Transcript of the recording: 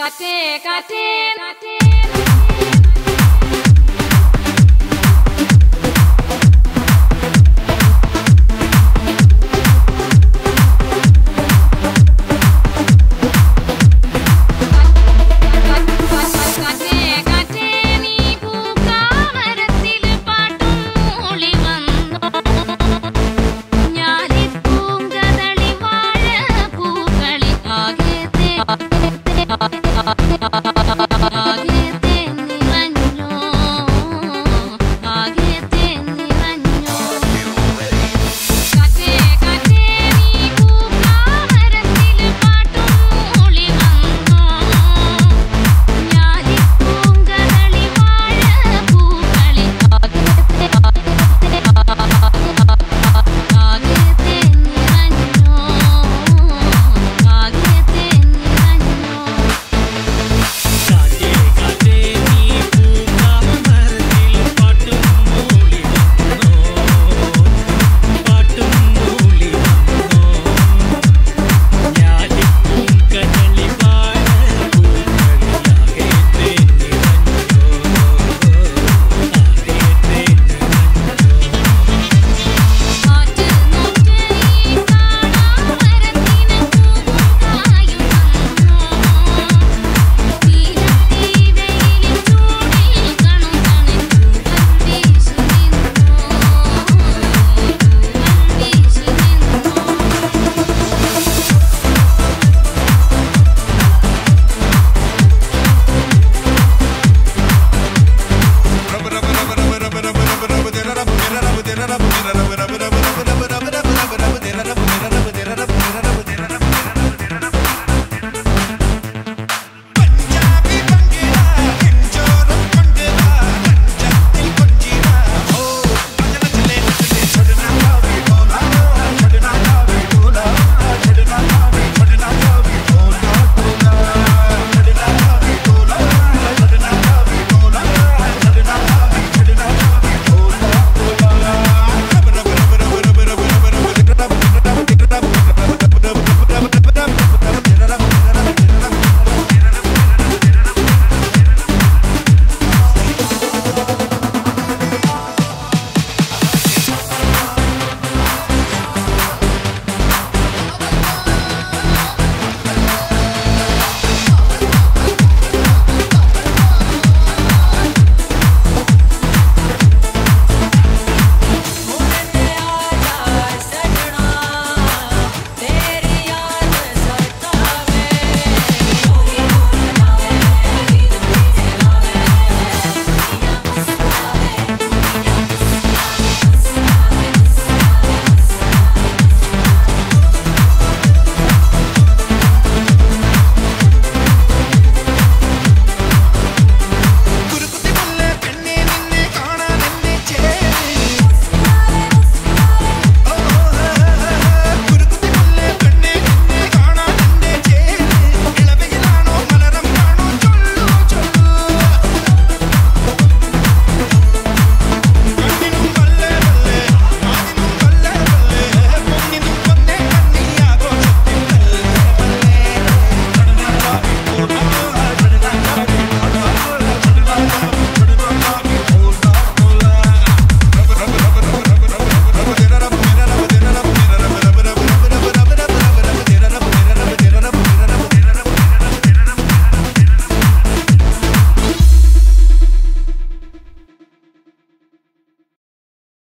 Cut it, cut it, cut it.